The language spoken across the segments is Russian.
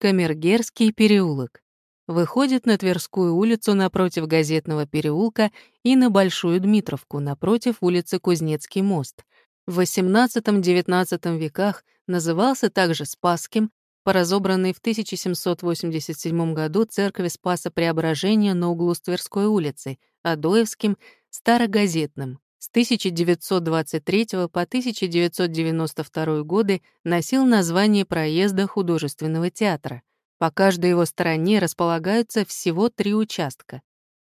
Камергерский переулок. Выходит на Тверскую улицу напротив Газетного переулка и на Большую Дмитровку напротив улицы Кузнецкий мост. В XVIII-XIX веках назывался также Спасским, по разобранной в 1787 году церкви Спаса Преображения на углу с Тверской улицей, Адоевским, Старогазетным. С 1923 по 1992 годы носил название проезда художественного театра. По каждой его стороне располагаются всего три участка.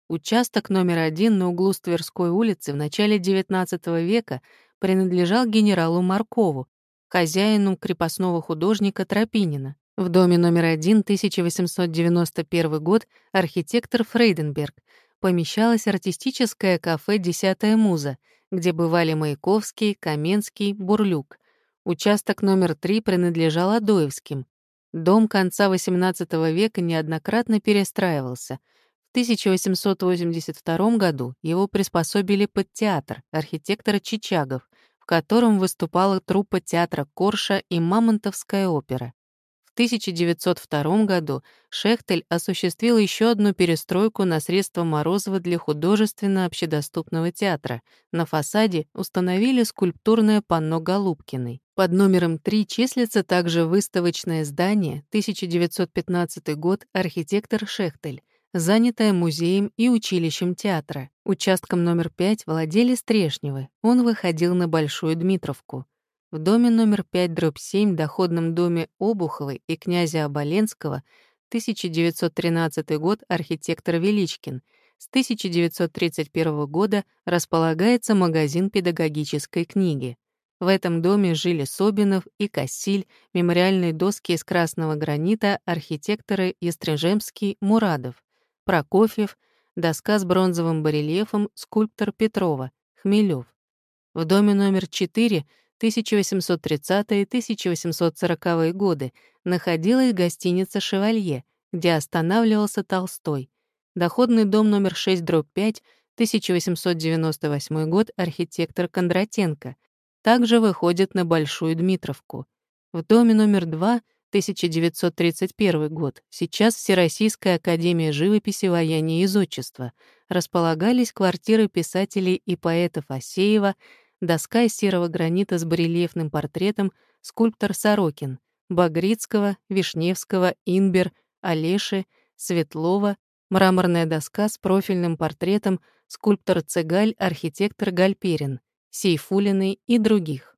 Участок номер один на углу с Тверской улицы в начале XIX века принадлежал генералу Маркову, хозяину крепостного художника Тропинина. В доме номер один, 1891 год, архитектор Фрейденберг, помещалось артистическое кафе «Десятая муза», где бывали Маяковский, Каменский, Бурлюк. Участок номер три принадлежал Адоевским. Дом конца XVIII века неоднократно перестраивался. В 1882 году его приспособили под театр архитектора Чичагов, в котором выступала труппа театра Корша и Мамонтовская опера. 1902 году Шехтель осуществил еще одну перестройку на средства Морозова для художественно-общедоступного театра. На фасаде установили скульптурное панно Голубкиной. Под номером 3 числится также выставочное здание, 1915 год, архитектор Шехтель, занятое музеем и училищем театра. Участком номер 5 владели Стрешневы. Он выходил на Большую Дмитровку. В доме номер 5 дробь 7, доходном доме Обуховой и князя Оболенского, 1913 год, архитектор Величкин. С 1931 года располагается магазин педагогической книги. В этом доме жили Собинов и Кассиль, мемориальные доски из красного гранита, архитекторы Естрежемский, Мурадов, Прокофьев, доска с бронзовым барельефом, скульптор Петрова, Хмелев. В доме номер 4 1830-1840-е годы находилась гостиница «Шевалье», где останавливался Толстой. Доходный дом номер 6, дробь 5, 1898 год, архитектор Кондратенко. Также выходит на Большую Дмитровку. В доме номер 2, 1931 год, сейчас Всероссийская академия живописи, вояния и зодчества, располагались квартиры писателей и поэтов Асеева, доска из серого гранита с барельефным портретом, скульптор Сорокин, Багрицкого, Вишневского, Инбер, Олеши, Светлова, мраморная доска с профильным портретом, скульптор Цегаль, архитектор Гальперин, Сейфулиной и других.